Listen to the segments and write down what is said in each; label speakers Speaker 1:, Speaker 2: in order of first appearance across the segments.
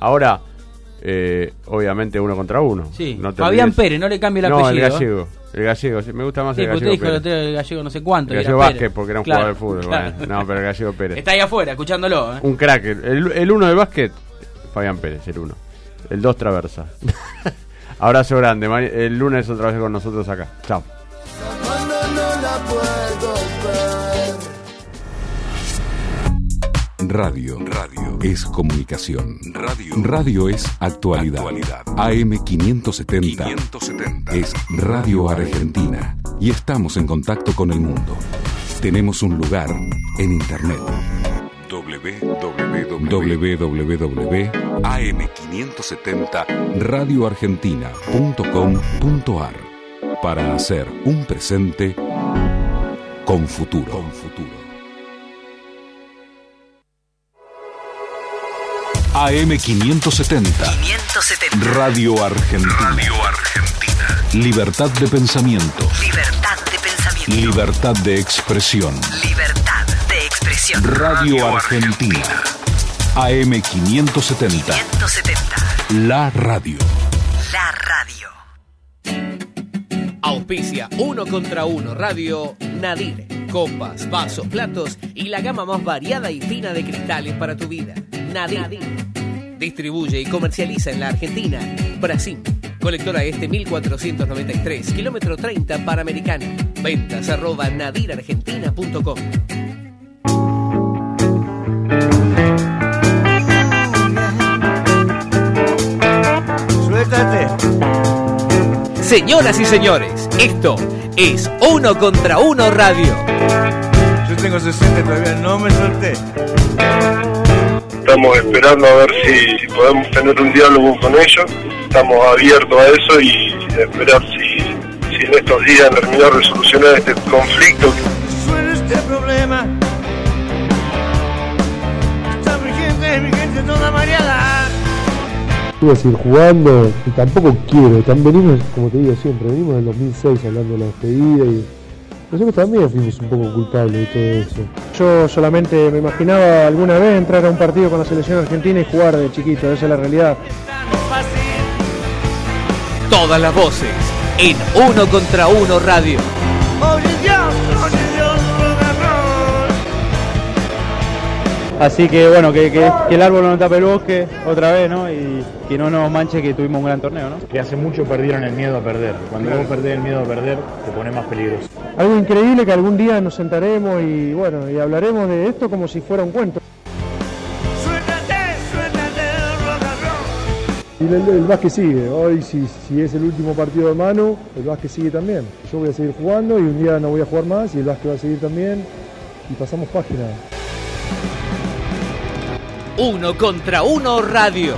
Speaker 1: Ahora, eh, obviamente uno contra uno.
Speaker 2: Sí,
Speaker 1: No te
Speaker 2: Fabián
Speaker 1: olvides.
Speaker 2: Pérez, no le cambie el
Speaker 1: No,
Speaker 2: apellido.
Speaker 1: el gallego. El gallego, sí, me gusta más
Speaker 2: Sí,
Speaker 1: el
Speaker 2: porque usted
Speaker 1: gallego.
Speaker 2: dijo el
Speaker 1: Pérez.
Speaker 2: el gallego no sé cuánto.
Speaker 1: El gallego
Speaker 2: Pérez.
Speaker 1: Vázquez, porque era un
Speaker 2: Claro,
Speaker 1: jugador de fútbol.
Speaker 2: claro.
Speaker 1: bueno. no, pero el gallego Pérez.
Speaker 2: Está ahí afuera, escuchándolo. ¿eh?
Speaker 1: Un crack. El, el uno del básquet, Fabián Pérez, el uno. El dos Traversa. Abrazo grande. El lunes otra vez con nosotros acá. Chao.
Speaker 3: Radio. Radio es comunicación. Radio. Radio es actualidad. AM570 570 es Radio Argentina y estamos en contacto con el mundo. Tenemos un lugar en internet. www.am570radioargentina.com.ar para hacer un presente con futuro. Con futuro. AM570
Speaker 4: 570.
Speaker 3: Radio Argentina.
Speaker 4: Radio Argentina.
Speaker 3: Libertad de pensamiento.
Speaker 4: Libertad de pensamiento.
Speaker 3: Libertad de expresión.
Speaker 4: Libertad de expresión.
Speaker 3: Radio Argentina. AM570.
Speaker 4: 570.
Speaker 3: La radio.
Speaker 4: La radio.
Speaker 5: Auspicia uno contra uno Radio Nadir. Copas, vasos, platos y la gama más variada y fina de cristales para tu vida. Nadir. Distribuye y comercializa en la Argentina. Brasil. Colectora Este 1493, kilómetro 30 Panamericana. Ventas arroba nadirargentina.com.
Speaker 6: Suéltate.
Speaker 5: Señoras y señores, esto es Uno contra Uno Radio.
Speaker 6: Yo tengo 60 y todavía no me solté.
Speaker 7: Estamos esperando a ver si podemos tener un diálogo con ellos. Estamos abiertos a eso y esperar si, si en estos días terminar de solucionar este conflicto.
Speaker 6: Este problema. Está mi gente, mi gente toda mareada.
Speaker 8: A seguir jugando y tampoco quiero. Tam- venimos, como te digo siempre, venimos del 2006 hablando de la despedida y nosotros también fuimos un poco culpables de todo eso. Yo solamente me imaginaba alguna vez entrar a un partido con la selección argentina y jugar de chiquito, esa es la realidad.
Speaker 5: Todas las voces en Uno contra Uno Radio.
Speaker 9: Así que bueno, que, que- que el árbol no tape el bosque otra vez, ¿no? Y que no nos manche que tuvimos un gran torneo, ¿no?
Speaker 10: Que hace mucho perdieron el miedo a perder. Cuando vos perdés el miedo a perder, te pones más peligroso.
Speaker 8: Algo increíble que algún día nos sentaremos y bueno, y hablaremos de esto como si fuera un cuento. Y el, el básquet sigue, hoy si, si es el último partido de mano, el básquet sigue también. Yo voy a seguir jugando y un día no voy a jugar más y el básquet va a seguir también y pasamos página.
Speaker 5: Uno contra Uno Radio.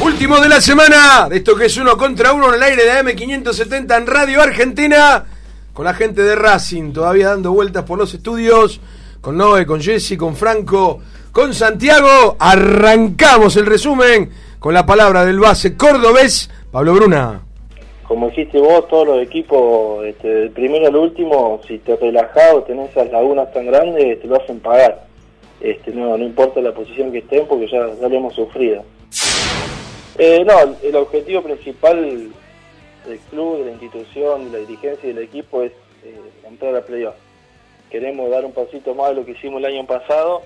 Speaker 11: Último de la semana, de esto que es uno contra uno en el aire de AM570 en Radio Argentina, con la gente de Racing, todavía dando vueltas por los estudios, con Noé, con Jesse, con Franco, con Santiago. Arrancamos el resumen con la palabra del base cordobés, Pablo Bruna.
Speaker 7: Como dijiste vos, todos los equipos, este, del primero al último, si te relajás o tenés esas lagunas tan grandes, te lo hacen pagar. Este, no, no importa la posición que estén porque ya, ya lo hemos sufrido. Eh, no, el, el objetivo principal del club, de la institución, de la dirigencia y del equipo es eh, entrar a playoff. Queremos dar un pasito más de lo que hicimos el año pasado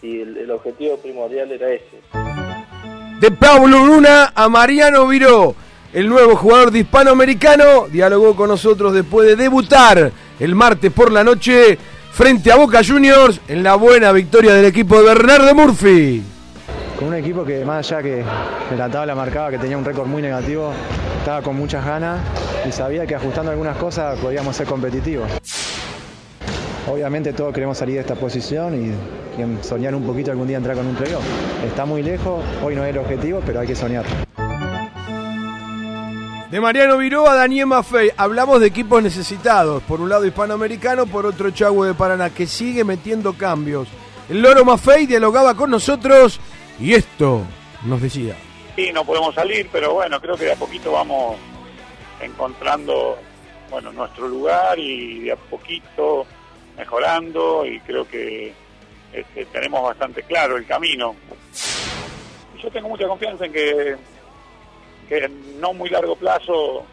Speaker 7: y el, objetivo primordial era ese.
Speaker 11: De Pablo Bruna a Mariano Viró, el nuevo jugador de hispanoamericano, dialogó con nosotros después de debutar el martes por la noche frente a Boca Juniors en la buena victoria del equipo de Bernardo Murphy.
Speaker 12: Un equipo que más allá que en la tabla marcaba que tenía un récord muy negativo, estaba con muchas ganas y sabía que ajustando algunas cosas podíamos ser competitivos. Obviamente todos queremos salir de esta posición y soñar un poquito algún día entrar con un playoff. Está muy lejos, hoy no es el objetivo, pero hay que soñar.
Speaker 11: De Mariano Viró a Daniel Maffei. Hablamos de equipos necesitados. Por un lado hispanoamericano, por otro Chagüe de Paraná, que sigue metiendo cambios. El Loro Maffei dialogaba con nosotros y esto nos decía.
Speaker 13: Sí, no podemos salir, pero bueno, creo que de a poquito vamos encontrando bueno nuestro lugar y de a poquito mejorando y creo que este, tenemos bastante claro el camino. Yo tengo mucha confianza en que que en no muy largo plazo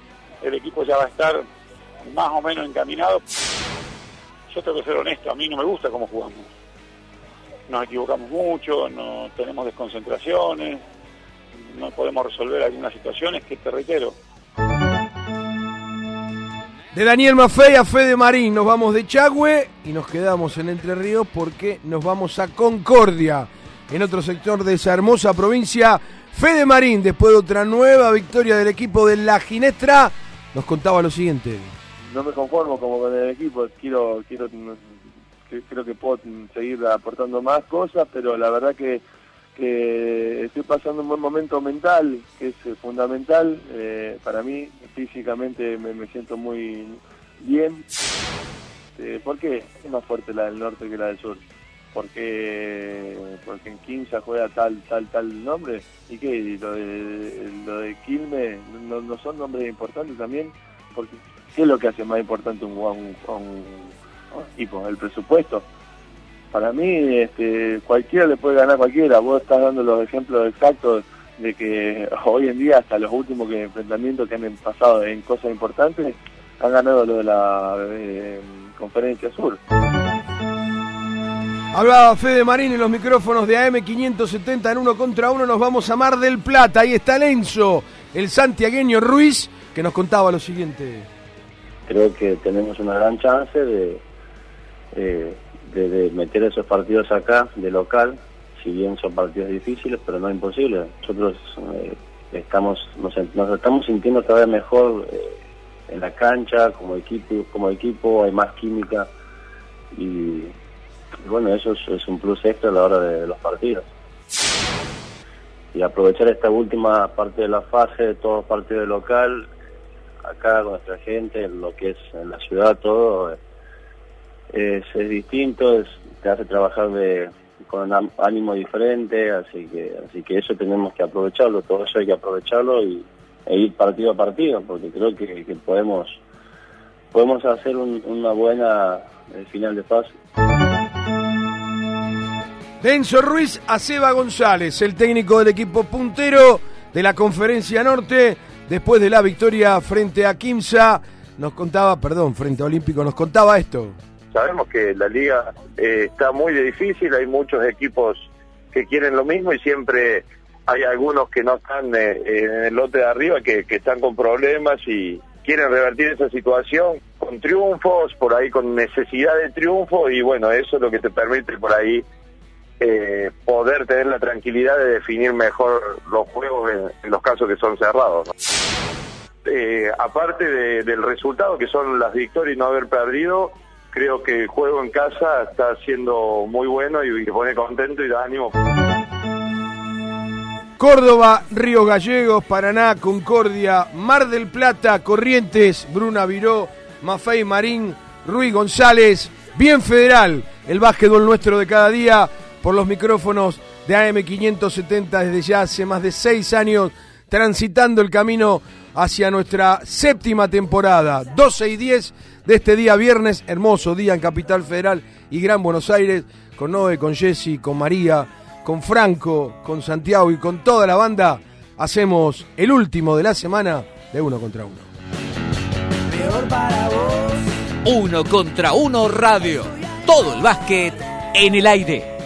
Speaker 13: el equipo ya va a estar más o menos encaminado. Yo tengo que ser honesto, a mí no me gusta cómo jugamos. Nos equivocamos mucho, no tenemos desconcentraciones, no podemos resolver algunas situaciones que te reitero.
Speaker 11: De Daniel Maffei a Fede Marín nos vamos de Chagüe y nos quedamos en Entre Ríos porque nos vamos a Concordia, en otro sector de esa hermosa provincia Fede Marín, después de otra nueva victoria del equipo de La Ginestra, nos contaba lo siguiente.
Speaker 14: No me conformo como con el equipo, quiero, quiero, creo que puedo seguir aportando más cosas, pero la verdad que, estoy pasando un buen momento mental, que es eh, fundamental eh, para mí. Físicamente me, siento muy bien. Eh, ¿Por qué? Es más fuerte la del norte que la del sur porque porque en Quinza juega tal tal tal nombre y que lo de lo de no, son nombres importantes también porque qué es lo que hace más importante un, un, un, equipo el presupuesto para mí este cualquiera le puede ganar a cualquiera vos estás dando los ejemplos exactos de que hoy en día hasta los últimos que enfrentamientos que han pasado en cosas importantes han ganado lo de la eh, conferencia sur
Speaker 11: Hablaba Fede Marín en los micrófonos de AM570 en uno contra uno. Nos vamos a Mar del Plata. Ahí está Lenzo, el santiagueño Ruiz, que nos contaba lo siguiente.
Speaker 15: Creo que tenemos una gran chance de, de, meter esos partidos acá, de local, si bien son partidos difíciles, pero no imposibles. Nosotros eh, estamos nos, estamos sintiendo cada vez mejor eh, en la cancha, como equipo, como equipo hay más química y bueno, eso es, un plus extra a la hora de los partidos. Y aprovechar esta última parte de la fase, de todo partido local, acá con nuestra gente, lo que es en la ciudad, todo, es, es distinto, es, te hace trabajar de, con un ánimo diferente, así que, así que eso tenemos que aprovecharlo, todo eso hay que aprovecharlo y, e ir partido a partido, porque creo que, podemos podemos hacer una buena eh, final de fase.
Speaker 11: Denso Ruiz a González, el técnico del equipo puntero de la Conferencia Norte, después de la victoria frente a Kimsa, nos contaba, perdón, frente a Olímpico, nos contaba esto.
Speaker 13: Sabemos que la liga eh, está muy difícil, hay muchos equipos que quieren lo mismo y siempre hay algunos que no están eh, en el lote de arriba, que, que están con problemas y quieren revertir esa situación con triunfos, por ahí con necesidad de triunfo y bueno, eso es lo que te permite por ahí eh, poder tener la tranquilidad de definir mejor los juegos en, los casos que son cerrados. Eh, aparte del resultado, que son las victorias y no haber perdido, creo que el juego en casa está siendo muy bueno y, pone contento y da ánimo.
Speaker 11: Córdoba, Río Gallegos, Paraná, Concordia, Mar del Plata, Corrientes, Bruna Viró, Mafei Marín, Ruiz González, bien federal, el básquetbol nuestro de cada día por los micrófonos de AM570 desde ya hace más de seis años, transitando el camino hacia nuestra séptima temporada. 12 y 10 de este día viernes, hermoso día en Capital Federal y Gran Buenos Aires, con Noé, con Jesse, con María, con Franco, con Santiago y con toda la banda. Hacemos el último de la semana de Uno contra Uno.
Speaker 5: Uno contra Uno Radio. Todo el básquet en el aire.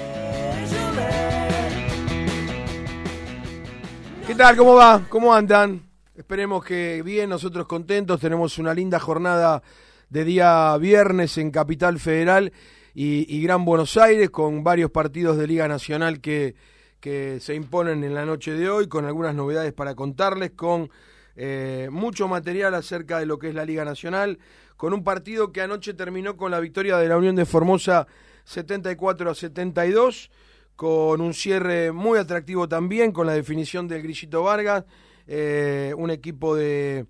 Speaker 11: ¿Qué tal? ¿Cómo va? ¿Cómo andan? Esperemos que bien, nosotros contentos. Tenemos una linda jornada de día viernes en Capital Federal y, Gran Buenos Aires con varios partidos de Liga Nacional que, que, se imponen en la noche de hoy, con algunas novedades para contarles, con eh, mucho material acerca de lo que es la Liga Nacional, con un partido que anoche terminó con la victoria de la Unión de Formosa 74 a 72 con un cierre muy atractivo también, con la definición del Grillito Vargas, eh, un equipo de,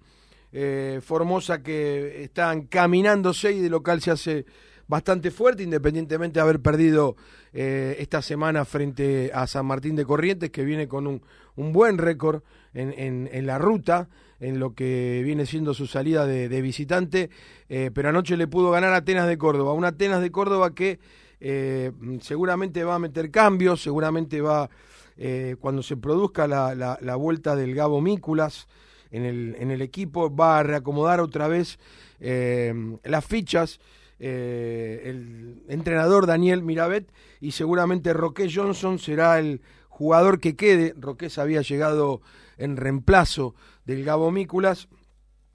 Speaker 11: eh, Formosa que están caminándose y de local se hace bastante fuerte, independientemente de haber perdido eh, esta semana frente a San Martín de Corrientes, que viene con un, un buen récord en, en, la ruta, en lo que viene siendo su salida de, visitante, pero anoche le pudo ganar Atenas de Córdoba, un Atenas de Córdoba que eh, seguramente va a meter cambios, seguramente va, eh, cuando se produzca la, la, vuelta del Gabo Mículas en el, en el equipo, va a reacomodar otra vez las fichas eh, el entrenador Daniel Mirabet y seguramente Roque Johnson será el jugador que quede. Roque había llegado en reemplazo del Gabo Mículas